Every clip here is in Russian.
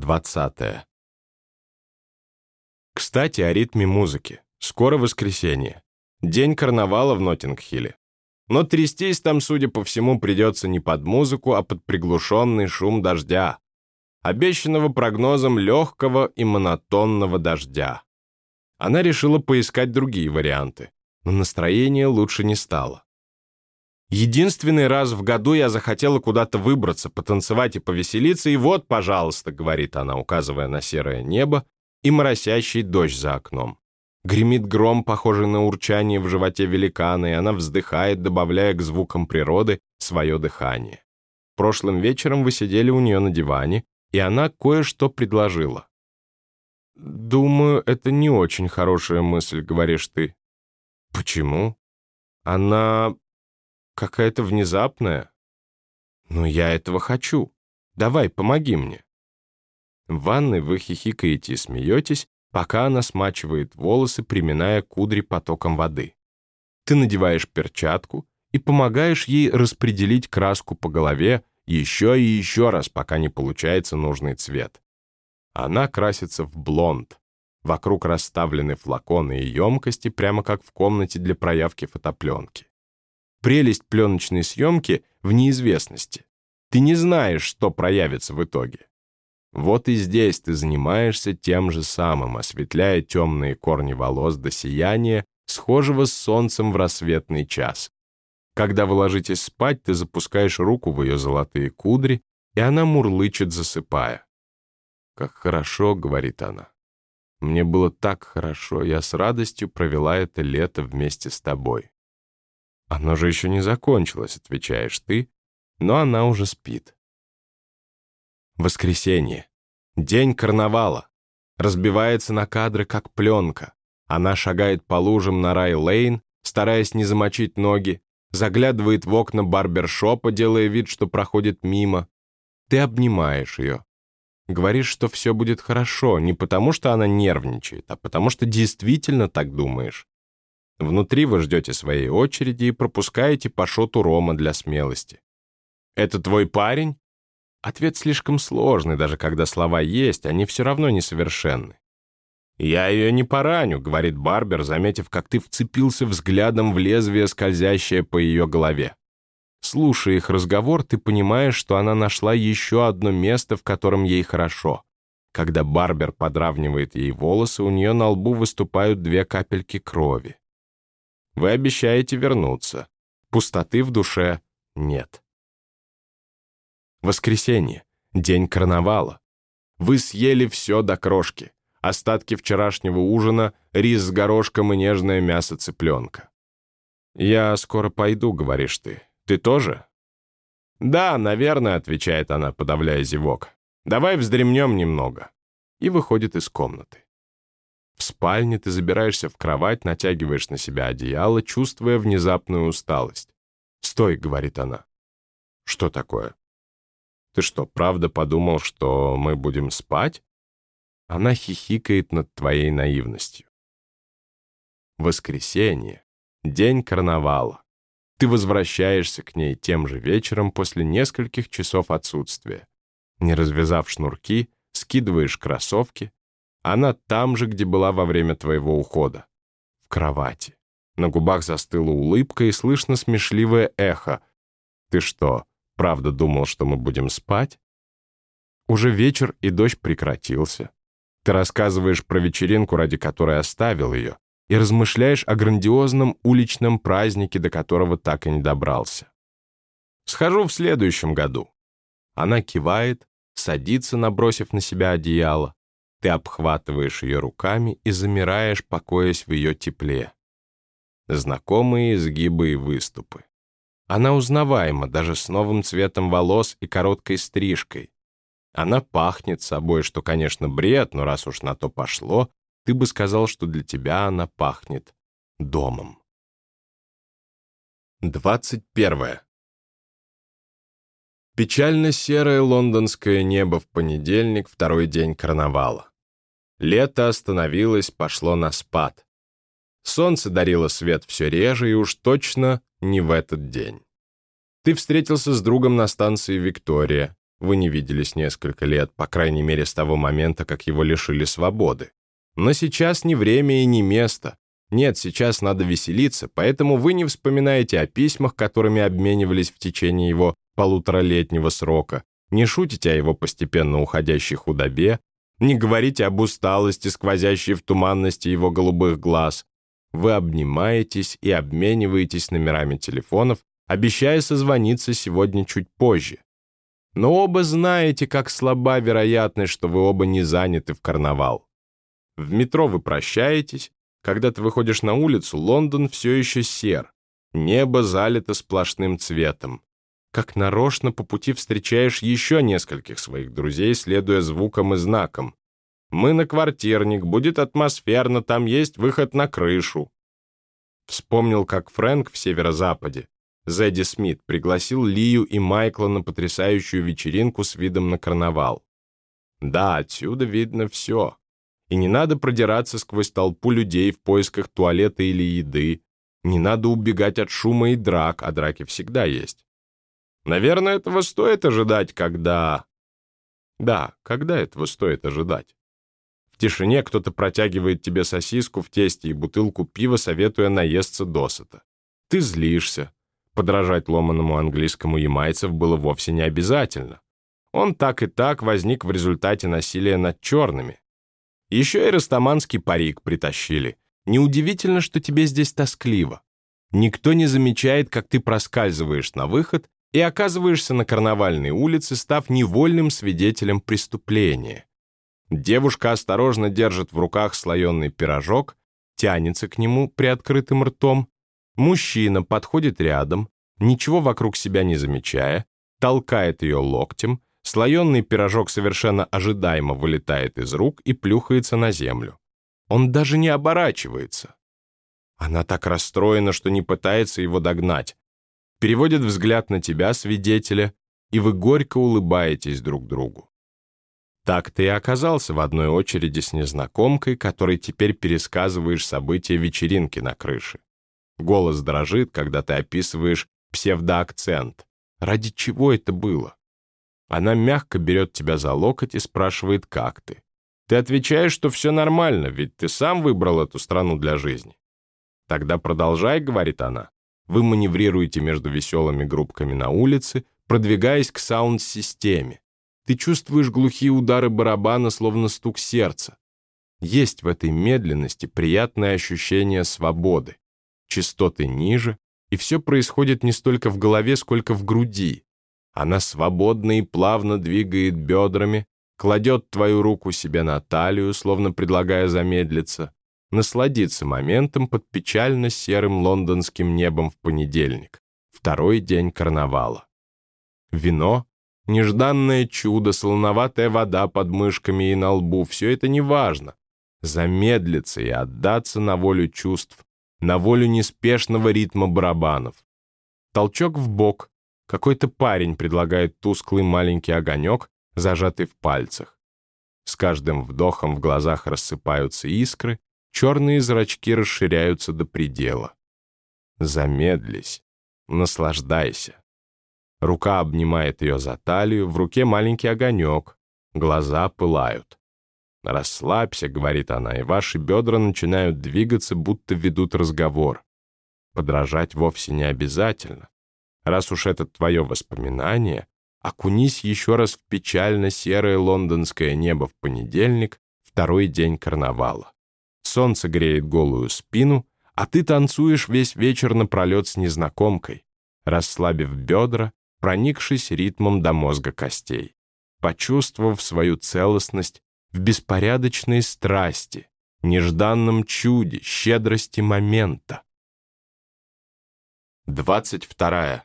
20. Кстати, о ритме музыки. Скоро воскресенье. День карнавала в Ноттинг-Хилле. Но трястись там, судя по всему, придется не под музыку, а под приглушенный шум дождя. Обещанного прогнозом легкого и монотонного дождя. Она решила поискать другие варианты, но настроение лучше не стало. Единственный раз в году я захотела куда-то выбраться, потанцевать и повеселиться, и вот, пожалуйста, говорит она, указывая на серое небо и моросящий дождь за окном. Гремит гром, похожий на урчание в животе великана, и она вздыхает, добавляя к звукам природы свое дыхание. Прошлым вечером вы сидели у нее на диване, и она кое-что предложила. «Думаю, это не очень хорошая мысль», — говоришь ты. «Почему?» «Она какая-то внезапная». «Но я этого хочу. Давай, помоги мне». В ванной вы хихикаете и смеетесь, пока она смачивает волосы, приминая кудри потоком воды. Ты надеваешь перчатку и помогаешь ей распределить краску по голове еще и еще раз, пока не получается нужный цвет. Она красится в блонд. Вокруг расставлены флаконы и емкости, прямо как в комнате для проявки фотопленки. Прелесть пленочной съемки в неизвестности. Ты не знаешь, что проявится в итоге. Вот и здесь ты занимаешься тем же самым, осветляя темные корни волос до сияния, схожего с солнцем в рассветный час. Когда вы ложитесь спать, ты запускаешь руку в ее золотые кудри, и она мурлычет, засыпая. «Как хорошо», — говорит она. «Мне было так хорошо, я с радостью провела это лето вместе с тобой». «Оно же еще не закончилось», — отвечаешь ты, но она уже спит. Воскресенье. День карнавала. Разбивается на кадры, как пленка. Она шагает по лужам на Рай-Лейн, стараясь не замочить ноги, заглядывает в окна барбершопа, делая вид, что проходит мимо. Ты обнимаешь ее. Говоришь, что все будет хорошо, не потому что она нервничает, а потому что действительно так думаешь. Внутри вы ждете своей очереди и пропускаете по шоту рома для смелости. «Это твой парень?» Ответ слишком сложный, даже когда слова есть, они все равно несовершенны. «Я ее не пораню», — говорит Барбер, заметив, как ты вцепился взглядом в лезвие, скользящее по ее голове. Слушая их разговор, ты понимаешь, что она нашла еще одно место, в котором ей хорошо. Когда Барбер подравнивает ей волосы, у нее на лбу выступают две капельки крови. Вы обещаете вернуться. Пустоты в душе нет. Воскресенье. День карнавала. Вы съели все до крошки. Остатки вчерашнего ужина, рис с горошком и нежное мясо цыпленка. «Я скоро пойду», — говоришь ты. «Ты тоже?» «Да, наверное», — отвечает она, подавляя зевок. «Давай вздремнем немного». И выходит из комнаты. В спальне ты забираешься в кровать, натягиваешь на себя одеяло, чувствуя внезапную усталость. «Стой», — говорит она. «Что такое?» Ты что, правда подумал, что мы будем спать? Она хихикает над твоей наивностью. Воскресенье. День карнавала. Ты возвращаешься к ней тем же вечером после нескольких часов отсутствия. Не развязав шнурки, скидываешь кроссовки. Она там же, где была во время твоего ухода. В кровати. На губах застыла улыбка и слышно смешливое эхо. Ты что, Правда думал, что мы будем спать? Уже вечер, и дождь прекратился. Ты рассказываешь про вечеринку, ради которой оставил ее, и размышляешь о грандиозном уличном празднике, до которого так и не добрался. Схожу в следующем году. Она кивает, садится, набросив на себя одеяло. Ты обхватываешь ее руками и замираешь, покоясь в ее тепле. Знакомые изгибы и выступы. Она узнаваема даже с новым цветом волос и короткой стрижкой. Она пахнет собой, что, конечно, бред, но раз уж на то пошло, ты бы сказал, что для тебя она пахнет домом. 21. Печально-серое лондонское небо в понедельник, второй день карнавала. Лето остановилось, пошло на спад. Солнце дарило свет все реже и уж точно не в этот день. Ты встретился с другом на станции Виктория. Вы не виделись несколько лет, по крайней мере, с того момента, как его лишили свободы. Но сейчас не время и не место. Нет, сейчас надо веселиться, поэтому вы не вспоминаете о письмах, которыми обменивались в течение его полуторалетнего срока, не шутите о его постепенно уходящей худобе, не говорите об усталости, сквозящей в туманности его голубых глаз. Вы обнимаетесь и обмениваетесь номерами телефонов, обещая созвониться сегодня чуть позже. Но оба знаете, как слаба вероятность, что вы оба не заняты в карнавал. В метро вы прощаетесь, когда ты выходишь на улицу, Лондон все еще сер, небо залито сплошным цветом. Как нарочно по пути встречаешь еще нескольких своих друзей, следуя звукам и знакам. Мы на квартирник, будет атмосферно, там есть выход на крышу. Вспомнил, как Фрэнк в северо-западе, Зэдди Смит, пригласил Лию и Майкла на потрясающую вечеринку с видом на карнавал. Да, отсюда видно все. И не надо продираться сквозь толпу людей в поисках туалета или еды. Не надо убегать от шума и драк, а драки всегда есть. Наверное, этого стоит ожидать, когда... Да, когда этого стоит ожидать? В тишине кто-то протягивает тебе сосиску в тесте и бутылку пива, советуя наесться досыта. Ты злишься. Подражать ломаному английскому ямайцев было вовсе не обязательно. Он так и так возник в результате насилия над черными. Еще и растаманский парик притащили. Неудивительно, что тебе здесь тоскливо. Никто не замечает, как ты проскальзываешь на выход и оказываешься на карнавальной улице, став невольным свидетелем преступления. Девушка осторожно держит в руках слоеный пирожок, тянется к нему приоткрытым ртом. Мужчина подходит рядом, ничего вокруг себя не замечая, толкает ее локтем, слоеный пирожок совершенно ожидаемо вылетает из рук и плюхается на землю. Он даже не оборачивается. Она так расстроена, что не пытается его догнать. Переводит взгляд на тебя, свидетеля, и вы горько улыбаетесь друг другу. Так ты и оказался в одной очереди с незнакомкой, которой теперь пересказываешь события вечеринки на крыше. Голос дрожит, когда ты описываешь псевдоакцент. Ради чего это было? Она мягко берет тебя за локоть и спрашивает, как ты. Ты отвечаешь, что все нормально, ведь ты сам выбрал эту страну для жизни. Тогда продолжай, говорит она. Вы маневрируете между веселыми группками на улице, продвигаясь к саунд-системе. Ты чувствуешь глухие удары барабана, словно стук сердца. Есть в этой медленности приятное ощущение свободы. Частоты ниже, и все происходит не столько в голове, сколько в груди. Она свободно и плавно двигает бедрами, кладет твою руку себе на талию, словно предлагая замедлиться, насладиться моментом под печально серым лондонским небом в понедельник, второй день карнавала. Вино, нежданное чудо, солоноватая вода под мышками и на лбу — все это не важно. Замедлиться и отдаться на волю чувств, на волю неспешного ритма барабанов. Толчок в бок. Какой-то парень предлагает тусклый маленький огонек, зажатый в пальцах. С каждым вдохом в глазах рассыпаются искры, черные зрачки расширяются до предела. Замедлись, наслаждайся. Рука обнимает ее за талию, в руке маленький огонек, глаза пылают. «Расслабься», — говорит она, и ваши бедра начинают двигаться, будто ведут разговор. Подражать вовсе не обязательно. Раз уж это твое воспоминание, окунись еще раз в печально серое лондонское небо в понедельник, второй день карнавала. Солнце греет голую спину, а ты танцуешь весь вечер напролет с незнакомкой, расслабив бедра, проникшись ритмом до мозга костей, почувствовав свою целостность в беспорядочной страсти, нежданном чуде, щедрости момента. 22.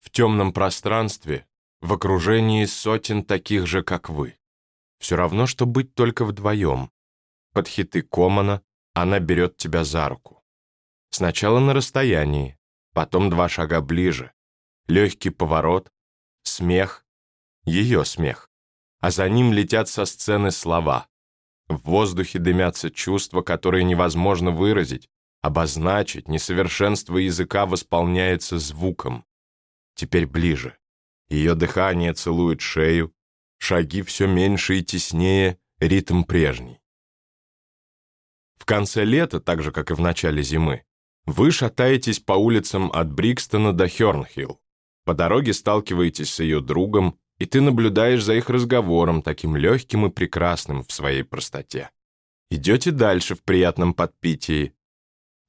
В темном пространстве, в окружении сотен таких же, как вы. Все равно, что быть только вдвоем, под хиты Комана она берет тебя за руку. Сначала на расстоянии, потом два шага ближе. Легкий поворот, смех, ее смех. А за ним летят со сцены слова. В воздухе дымятся чувства, которые невозможно выразить, обозначить, несовершенство языка восполняется звуком. Теперь ближе. Ее дыхание целует шею, шаги все меньше и теснее, ритм прежний. В конце лета, так же, как и в начале зимы, вы шатаетесь по улицам от Брикстона до Хёрнхилл. По дороге сталкиваетесь с ее другом, и ты наблюдаешь за их разговором, таким легким и прекрасным в своей простоте. Идете дальше в приятном подпитии.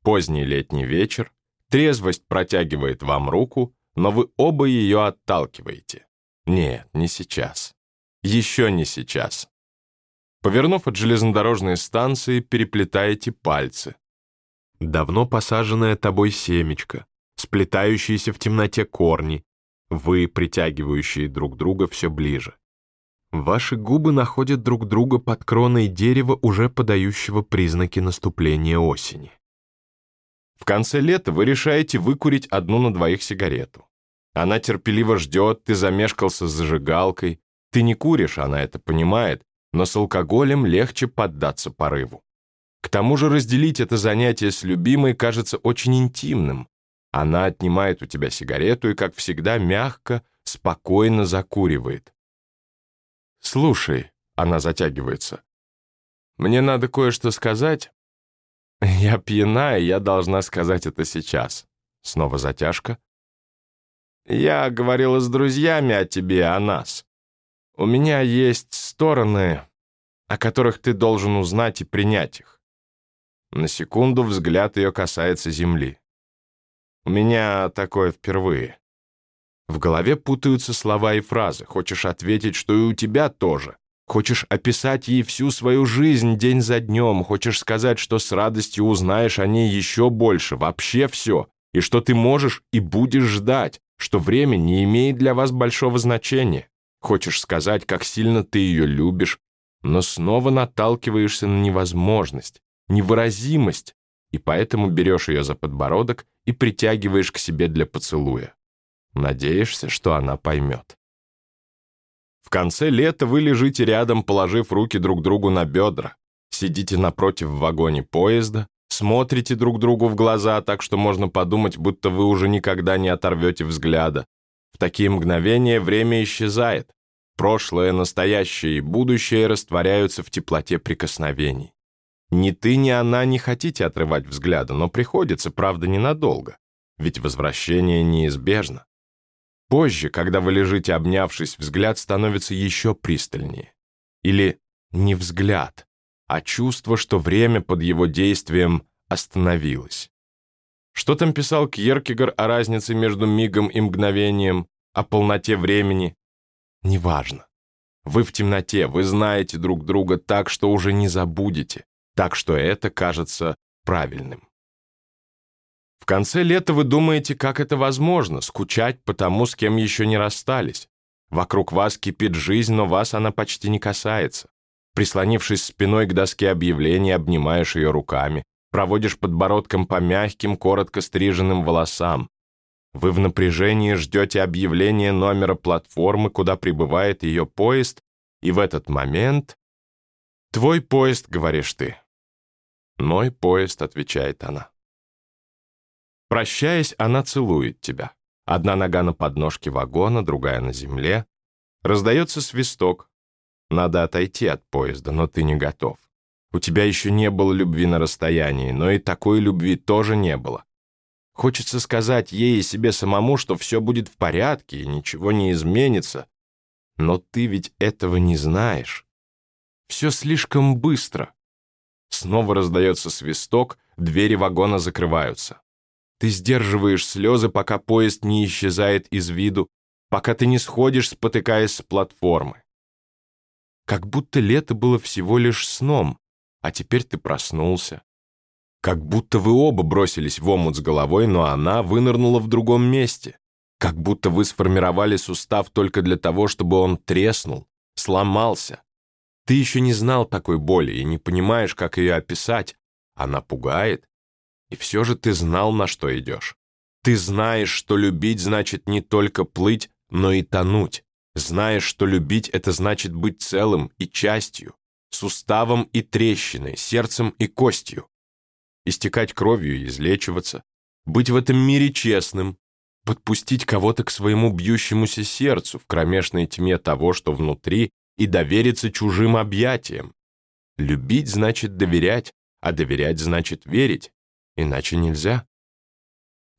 Поздний летний вечер, трезвость протягивает вам руку, но вы оба ее отталкиваете. Нет, не сейчас. Еще не сейчас. Повернув от железнодорожной станции, переплетаете пальцы. Давно посаженное тобой семечко, сплетающиеся в темноте корни, вы, притягивающие друг друга все ближе. Ваши губы находят друг друга под кроной дерева, уже подающего признаки наступления осени. В конце лета вы решаете выкурить одну на двоих сигарету. Она терпеливо ждет, ты замешкался с зажигалкой. Ты не куришь, она это понимает, но с алкоголем легче поддаться порыву. К тому же разделить это занятие с любимой кажется очень интимным. Она отнимает у тебя сигарету и, как всегда, мягко, спокойно закуривает. «Слушай», — она затягивается, — «мне надо кое-что сказать». «Я пьяна, и я должна сказать это сейчас». Снова затяжка. «Я говорила с друзьями о тебе, о нас. У меня есть стороны, о которых ты должен узнать и принять их. На секунду взгляд ее касается земли. У меня такое впервые. В голове путаются слова и фразы. Хочешь ответить, что и у тебя тоже. Хочешь описать ей всю свою жизнь день за днем. Хочешь сказать, что с радостью узнаешь о ней еще больше, вообще все. И что ты можешь и будешь ждать, что время не имеет для вас большого значения. Хочешь сказать, как сильно ты ее любишь, но снова наталкиваешься на невозможность, невыразимость, и поэтому берешь ее за подбородок и притягиваешь к себе для поцелуя. Надеешься, что она поймет. В конце лета вы лежите рядом, положив руки друг другу на бедра, сидите напротив в вагоне поезда, смотрите друг другу в глаза так, что можно подумать, будто вы уже никогда не оторвете взгляда. В такие мгновения время исчезает, Прошлое, настоящее и будущее растворяются в теплоте прикосновений. Ни ты, ни она не хотите отрывать взгляда, но приходится, правда, ненадолго, ведь возвращение неизбежно. Позже, когда вы лежите обнявшись, взгляд становится еще пристальнее. Или не взгляд, а чувство, что время под его действием остановилось. Что там писал Кьеркегор о разнице между мигом и мгновением, о полноте времени, Неважно. Вы в темноте, вы знаете друг друга так, что уже не забудете, так что это кажется правильным. В конце лета вы думаете, как это возможно, скучать по тому, с кем еще не расстались. Вокруг вас кипит жизнь, но вас она почти не касается. Прислонившись спиной к доске объявлений, обнимаешь ее руками, проводишь подбородком по мягким, коротко стриженным волосам, вы в напряжении ждете объявления номера платформы, куда прибывает ее поезд, и в этот момент... «Твой поезд», — говоришь ты. «Мой поезд», — отвечает она. Прощаясь, она целует тебя. Одна нога на подножке вагона, другая на земле. Раздается свисток. Надо отойти от поезда, но ты не готов. У тебя еще не было любви на расстоянии, но и такой любви тоже не было. Хочется сказать ей и себе самому, что все будет в порядке и ничего не изменится. Но ты ведь этого не знаешь. Все слишком быстро. Снова раздается свисток, двери вагона закрываются. Ты сдерживаешь слезы, пока поезд не исчезает из виду, пока ты не сходишь, спотыкаясь с платформы. Как будто лето было всего лишь сном, а теперь ты проснулся. Как будто вы оба бросились в омут с головой, но она вынырнула в другом месте. Как будто вы сформировали сустав только для того, чтобы он треснул, сломался. Ты еще не знал такой боли и не понимаешь, как ее описать. Она пугает. И все же ты знал, на что идешь. Ты знаешь, что любить значит не только плыть, но и тонуть. Знаешь, что любить — это значит быть целым и частью, суставом и трещиной, сердцем и костью истекать кровью и излечиваться, быть в этом мире честным, подпустить кого-то к своему бьющемуся сердцу в кромешной тьме того, что внутри, и довериться чужим объятиям. Любить значит доверять, а доверять значит верить, иначе нельзя.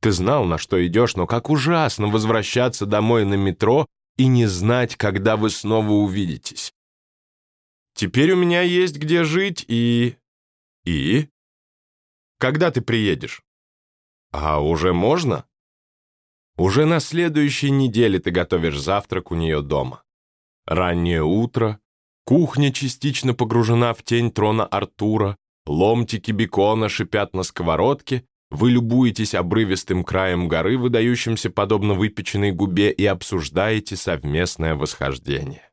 Ты знал, на что идешь, но как ужасно возвращаться домой на метро и не знать, когда вы снова увидитесь. Теперь у меня есть где жить и... И? Когда ты приедешь? А уже можно? Уже на следующей неделе ты готовишь завтрак у нее дома. Раннее утро, кухня частично погружена в тень трона Артура, ломтики бекона шипят на сковородке, вы любуетесь обрывистым краем горы, выдающимся подобно выпеченной губе, и обсуждаете совместное восхождение.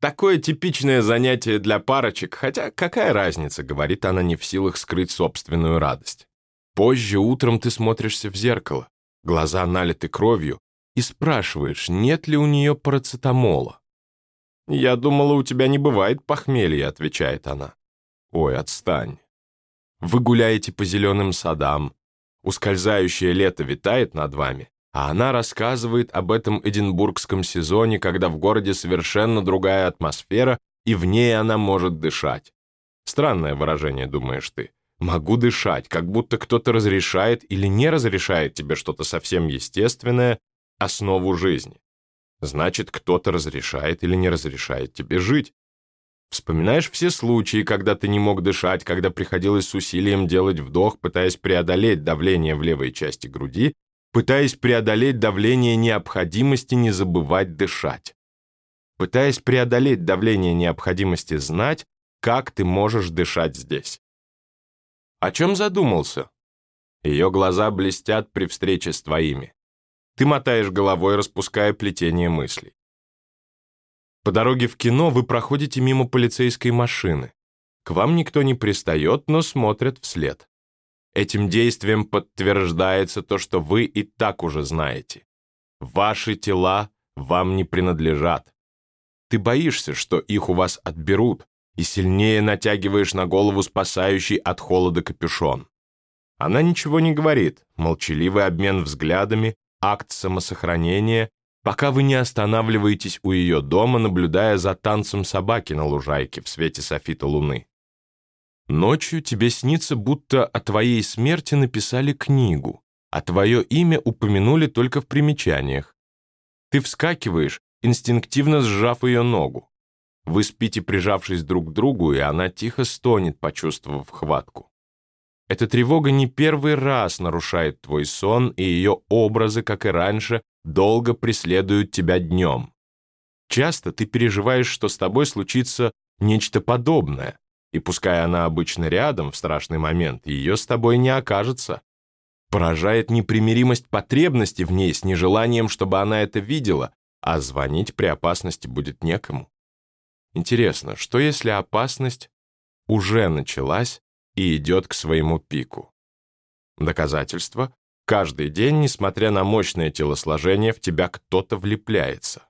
Такое типичное занятие для парочек, хотя какая разница, говорит она не в силах скрыть собственную радость. Позже утром ты смотришься в зеркало, глаза налиты кровью, и спрашиваешь, нет ли у нее парацетамола. «Я думала, у тебя не бывает похмелья», — отвечает она. «Ой, отстань. Вы гуляете по зеленым садам, ускользающее лето витает над вами, а она рассказывает об этом эдинбургском сезоне, когда в городе совершенно другая атмосфера, и в ней она может дышать. Странное выражение, думаешь ты. Могу дышать, как будто кто-то разрешает или не разрешает тебе что-то совсем естественное, основу жизни. Значит, кто-то разрешает или не разрешает тебе жить. Вспоминаешь все случаи, когда ты не мог дышать, когда приходилось с усилием делать вдох, пытаясь преодолеть давление в левой части груди, пытаясь преодолеть давление необходимости не забывать дышать. Пытаясь преодолеть давление необходимости знать, как ты можешь дышать здесь. О чем задумался? Ее глаза блестят при встрече с твоими. Ты мотаешь головой, распуская плетение мыслей. По дороге в кино вы проходите мимо полицейской машины. К вам никто не пристает, но смотрят вслед. Этим действием подтверждается то, что вы и так уже знаете. Ваши тела вам не принадлежат. Ты боишься, что их у вас отберут, и сильнее натягиваешь на голову спасающий от холода капюшон. Она ничего не говорит, молчаливый обмен взглядами, акт самосохранения, пока вы не останавливаетесь у ее дома, наблюдая за танцем собаки на лужайке в свете софита луны. Ночью тебе снится, будто о твоей смерти написали книгу, а твое имя упомянули только в примечаниях. Ты вскакиваешь, инстинктивно сжав ее ногу. Вы спите, прижавшись друг к другу, и она тихо стонет, почувствовав хватку. Эта тревога не первый раз нарушает твой сон, и ее образы, как и раньше, долго преследуют тебя днем. Часто ты переживаешь, что с тобой случится нечто подобное, и пускай она обычно рядом в страшный момент, ее с тобой не окажется. Поражает непримиримость потребности в ней с нежеланием, чтобы она это видела, а звонить при опасности будет некому. Интересно, что если опасность уже началась и идет к своему пику? Доказательство Каждый день, несмотря на мощное телосложение, в тебя кто-то влепляется.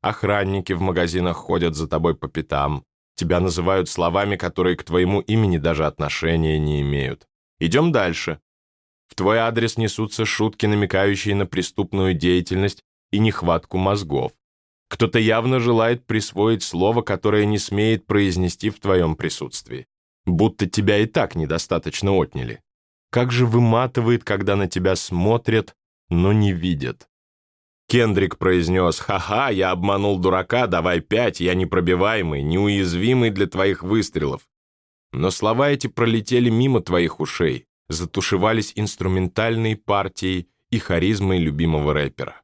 Охранники в магазинах ходят за тобой по пятам, тебя называют словами, которые к твоему имени даже отношения не имеют. Идем дальше. В твой адрес несутся шутки, намекающие на преступную деятельность и нехватку мозгов. Кто-то явно желает присвоить слово, которое не смеет произнести в твоем присутствии. Будто тебя и так недостаточно отняли. Как же выматывает, когда на тебя смотрят, но не видят. Кендрик произнес «Ха-ха, я обманул дурака, давай пять, я непробиваемый, неуязвимый для твоих выстрелов». Но слова эти пролетели мимо твоих ушей, затушевались инструментальной партией и харизмой любимого рэпера.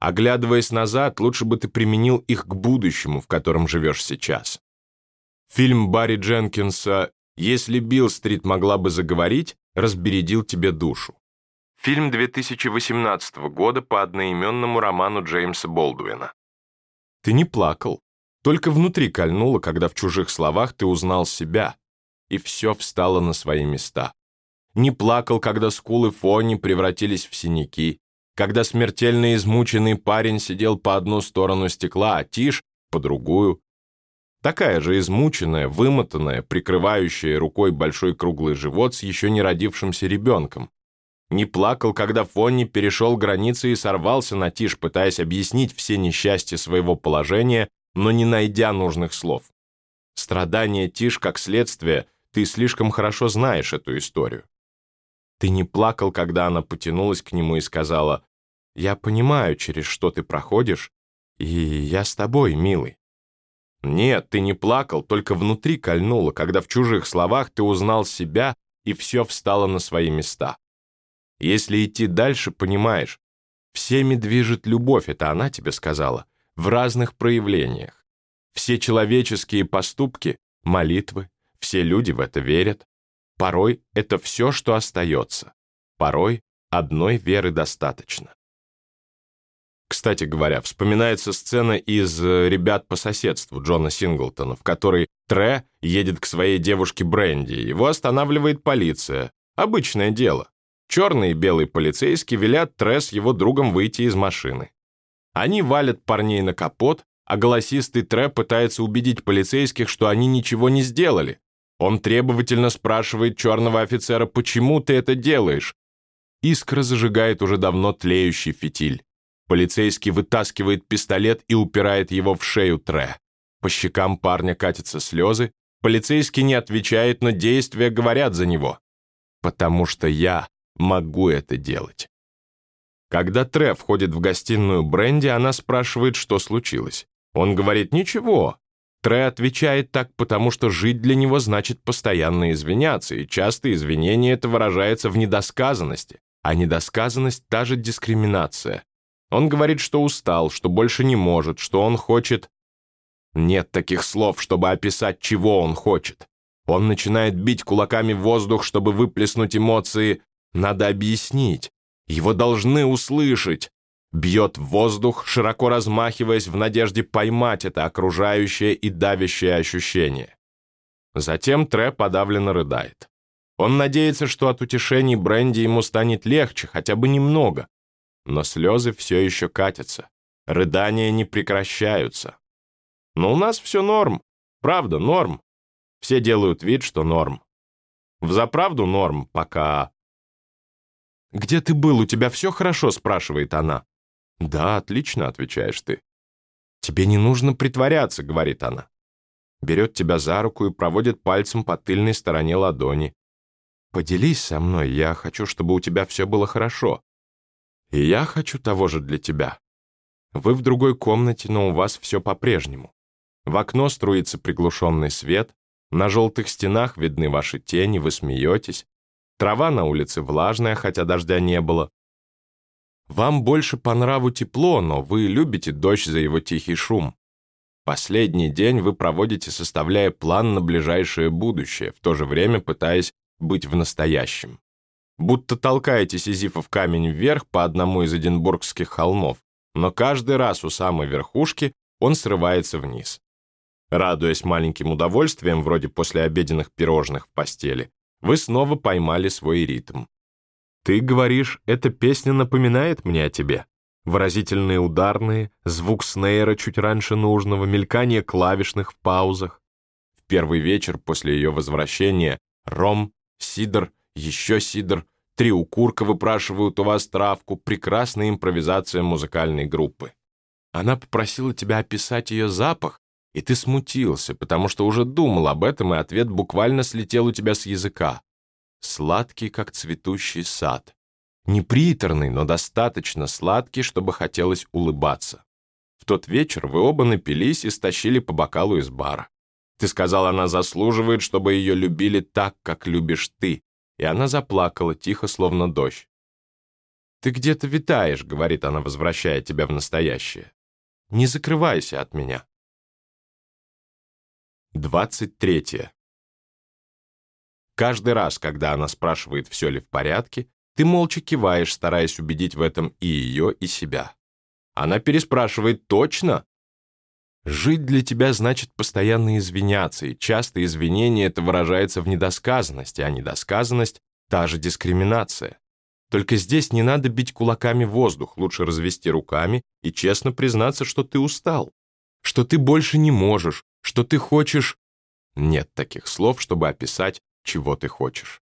Оглядываясь назад, лучше бы ты применил их к будущему, в котором живешь сейчас. Фильм Барри Дженкинса «Если Билл-стрит могла бы заговорить» разбередил тебе душу. Фильм 2018 года по одноименному роману Джеймса Болдуина. Ты не плакал, только внутри кольнуло, когда в чужих словах ты узнал себя, и все встало на свои места. Не плакал, когда скулы Фони превратились в синяки, когда смертельно измученный парень сидел по одну сторону стекла, а Тиш — по другую, Такая же измученная, вымотанная, прикрывающая рукой большой круглый живот с еще не родившимся ребенком. Не плакал, когда Фонни перешел границы и сорвался на тишь, пытаясь объяснить все несчастья своего положения, но не найдя нужных слов. Страдания Тиш как следствие, ты слишком хорошо знаешь эту историю. Ты не плакал, когда она потянулась к нему и сказала, «Я понимаю, через что ты проходишь, и я с тобой, милый». Нет, ты не плакал, только внутри кольнуло, когда в чужих словах ты узнал себя, и все встало на свои места. Если идти дальше, понимаешь, всеми движет любовь, это она тебе сказала, в разных проявлениях. Все человеческие поступки — молитвы, все люди в это верят. Порой это все, что остается. Порой одной веры достаточно. Кстати говоря, вспоминается сцена из э, «Ребят по соседству» Джона Синглтона, в которой Тре едет к своей девушке Бренди. Его останавливает полиция. Обычное дело. Черный и белый полицейский велят Тре с его другом выйти из машины. Они валят парней на капот, а голосистый Тре пытается убедить полицейских, что они ничего не сделали. Он требовательно спрашивает черного офицера, почему ты это делаешь? Искра зажигает уже давно тлеющий фитиль. Полицейский вытаскивает пистолет и упирает его в шею Тре. По щекам парня катятся слезы. Полицейский не отвечает, но действия говорят за него. «Потому что я могу это делать». Когда Тре входит в гостиную Бренди, она спрашивает, что случилось. Он говорит «Ничего». Тре отвечает так, потому что жить для него значит постоянно извиняться, и часто извинение это выражается в недосказанности, а недосказанность — та же дискриминация. Он говорит, что устал, что больше не может, что он хочет... Нет таких слов, чтобы описать, чего он хочет. Он начинает бить кулаками в воздух, чтобы выплеснуть эмоции. Надо объяснить. Его должны услышать бьет воздух, широко размахиваясь в надежде поймать это окружающее и давящее ощущение. Затем Тре подавленно рыдает. Он надеется, что от утешений Бренди ему станет легче, хотя бы немного. Но слезы все еще катятся. Рыдания не прекращаются. Но у нас все норм. Правда, норм. Все делают вид, что норм. Взаправду норм, пока... «Где ты был? У тебя все хорошо?» — спрашивает она. «Да, отлично», — отвечаешь ты. «Тебе не нужно притворяться», — говорит она. Берет тебя за руку и проводит пальцем по тыльной стороне ладони. «Поделись со мной, я хочу, чтобы у тебя все было хорошо. И я хочу того же для тебя. Вы в другой комнате, но у вас все по-прежнему. В окно струится приглушенный свет, на желтых стенах видны ваши тени, вы смеетесь. Трава на улице влажная, хотя дождя не было. Вам больше по нраву тепло, но вы любите дождь за его тихий шум. Последний день вы проводите, составляя план на ближайшее будущее, в то же время пытаясь быть в настоящем. Будто толкаете Сизифов камень вверх по одному из Эдинбургских холмов, но каждый раз у самой верхушки он срывается вниз. Радуясь маленьким удовольствиям, вроде послеобеденных пирожных в постели, вы снова поймали свой ритм. Ты говоришь, эта песня напоминает мне о тебе. Выразительные ударные, звук снейра чуть раньше нужного, мелькание клавишных в паузах. В первый вечер после ее возвращения ром, сидр, еще сидр, три укурка выпрашивают у вас травку, прекрасная импровизация музыкальной группы. Она попросила тебя описать ее запах, и ты смутился, потому что уже думал об этом, и ответ буквально слетел у тебя с языка сладкий, как цветущий сад. Не приторный, но достаточно сладкий, чтобы хотелось улыбаться. В тот вечер вы оба напились и стащили по бокалу из бара. Ты сказал, она заслуживает, чтобы ее любили так, как любишь ты, и она заплакала тихо, словно дождь. «Ты где-то витаешь», — говорит она, возвращая тебя в настоящее. «Не закрывайся от меня». Двадцать третье. Каждый раз, когда она спрашивает, все ли в порядке, ты молча киваешь, стараясь убедить в этом и ее, и себя. Она переспрашивает «Точно?» Жить для тебя значит постоянно извиняться, и часто извинение это выражается в недосказанности, а недосказанность — та же дискриминация. Только здесь не надо бить кулаками воздух, лучше развести руками и честно признаться, что ты устал, что ты больше не можешь, что ты хочешь... Нет таких слов, чтобы описать чего ты хочешь.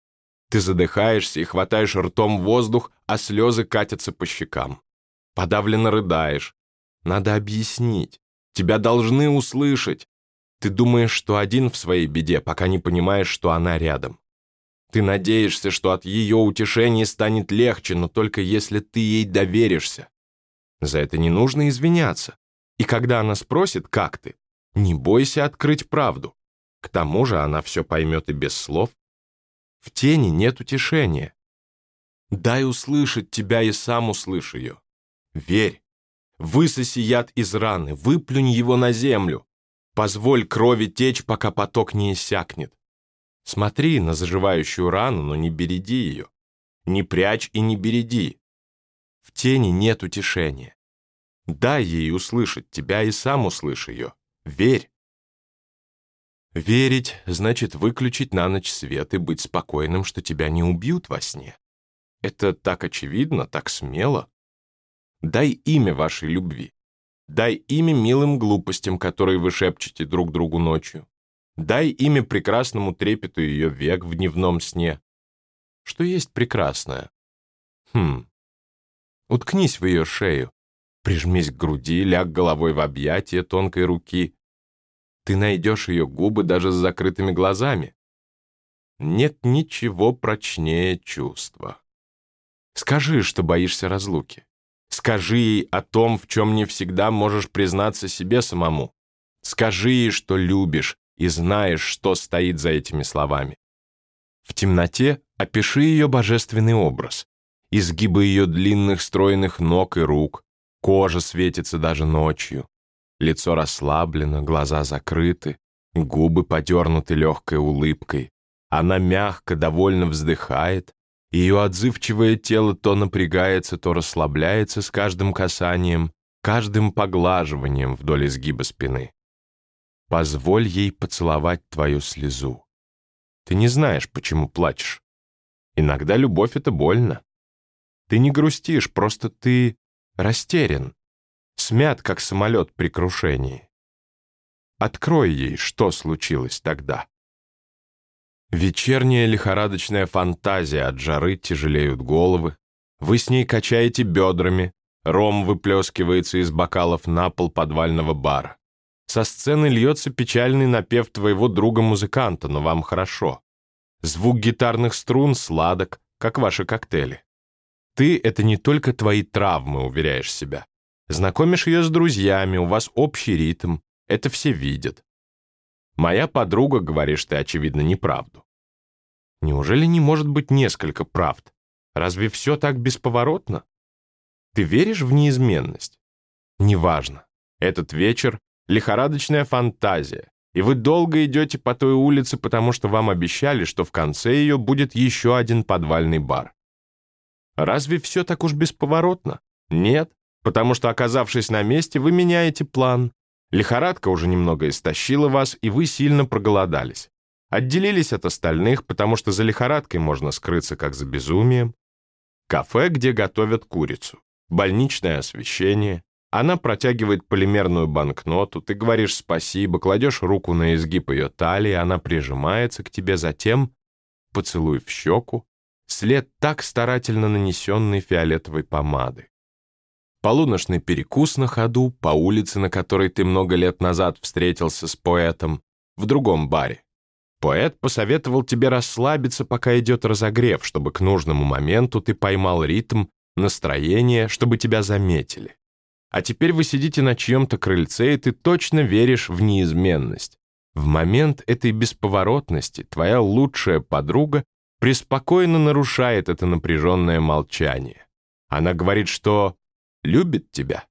Ты задыхаешься и хватаешь ртом воздух, а слезы катятся по щекам. Подавленно рыдаешь. Надо объяснить. Тебя должны услышать. Ты думаешь, что один в своей беде, пока не понимаешь, что она рядом. Ты надеешься, что от ее утешения станет легче, но только если ты ей доверишься. За это не нужно извиняться. И когда она спросит, как ты, не бойся открыть правду. К тому же она все поймет и без слов. В тени нет утешения. Дай услышать тебя и сам услышь ее. Верь. Высоси яд из раны, выплюнь его на землю. Позволь крови течь, пока поток не иссякнет. Смотри на заживающую рану, но не береди ее. Не прячь и не береди. В тени нет утешения. Дай ей услышать тебя и сам услышь ее. Верь. Верить значит выключить на ночь свет и быть спокойным, что тебя не убьют во сне. Это так очевидно, так смело. Дай имя вашей любви. Дай имя милым глупостям, которые вы шепчете друг другу ночью. Дай имя прекрасному трепету ее век в дневном сне. Что есть прекрасное? Хм. Уткнись в ее шею. Прижмись к груди, ляг головой в объятия тонкой руки. Ты найдешь ее губы даже с закрытыми глазами. Нет ничего прочнее чувства. Скажи, что боишься разлуки. Скажи ей о том, в чем не всегда можешь признаться себе самому. Скажи ей, что любишь, и знаешь, что стоит за этими словами. В темноте опиши ее божественный образ. Изгибы ее длинных стройных ног и рук, кожа светится даже ночью. Лицо расслаблено, глаза закрыты, губы подернуты легкой улыбкой. Она мягко, довольно вздыхает, ее отзывчивое тело то напрягается, то расслабляется с каждым касанием, каждым поглаживанием вдоль изгиба спины. Позволь ей поцеловать твою слезу. Ты не знаешь, почему плачешь. Иногда любовь — это больно. Ты не грустишь, просто ты растерян, смят, как самолет при крушении. Открой ей, что случилось тогда. Вечерняя лихорадочная фантазия от жары тяжелеют головы. Вы с ней качаете бедрами, ром выплескивается из бокалов на пол подвального бара. Со сцены льется печальный напев твоего друга-музыканта, но вам хорошо. Звук гитарных струн сладок, как ваши коктейли. Ты — это не только твои травмы, уверяешь себя. Знакомишь ее с друзьями, у вас общий ритм, это все видят. Моя подруга, говоришь ты, очевидно, неправду. Неужели не может быть несколько правд? Разве все так бесповоротно? Ты веришь в неизменность? Неважно. Этот вечер — лихорадочная фантазия, и вы долго идете по той улице, потому что вам обещали, что в конце ее будет еще один подвальный бар. Разве все так уж бесповоротно? Нет, потому что, оказавшись на месте, вы меняете план, Лихорадка уже немного истощила вас, и вы сильно проголодались. Отделились от остальных, потому что за лихорадкой можно скрыться, как за безумием. Кафе, где готовят курицу. Больничное освещение. Она протягивает полимерную банкноту, ты говоришь спасибо, кладешь руку на изгиб ее талии, она прижимается к тебе, затем поцелуй в щеку, след так старательно нанесенной фиолетовой помады полуночный перекус на ходу по улице, на которой ты много лет назад встретился с поэтом, в другом баре. Поэт посоветовал тебе расслабиться, пока идет разогрев, чтобы к нужному моменту ты поймал ритм, настроение, чтобы тебя заметили. А теперь вы сидите на чьем-то крыльце, и ты точно веришь в неизменность. В момент этой бесповоротности твоя лучшая подруга преспокойно нарушает это напряженное молчание. Она говорит, что любит тебя.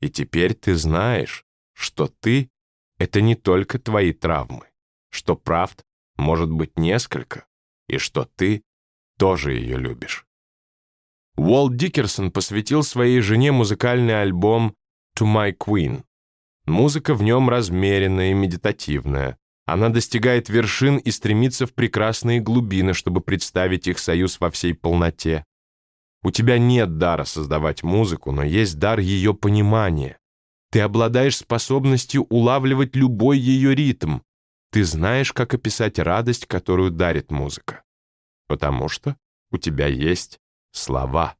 И теперь ты знаешь, что ты — это не только твои травмы, что правд может быть несколько, и что ты тоже ее любишь. Уолт Дикерсон посвятил своей жене музыкальный альбом «To My Queen». Музыка в нем размеренная и медитативная. Она достигает вершин и стремится в прекрасные глубины, чтобы представить их союз во всей полноте. У тебя нет дара создавать музыку, но есть дар ее понимания. Ты обладаешь способностью улавливать любой ее ритм. Ты знаешь, как описать радость, которую дарит музыка. Потому что у тебя есть слова.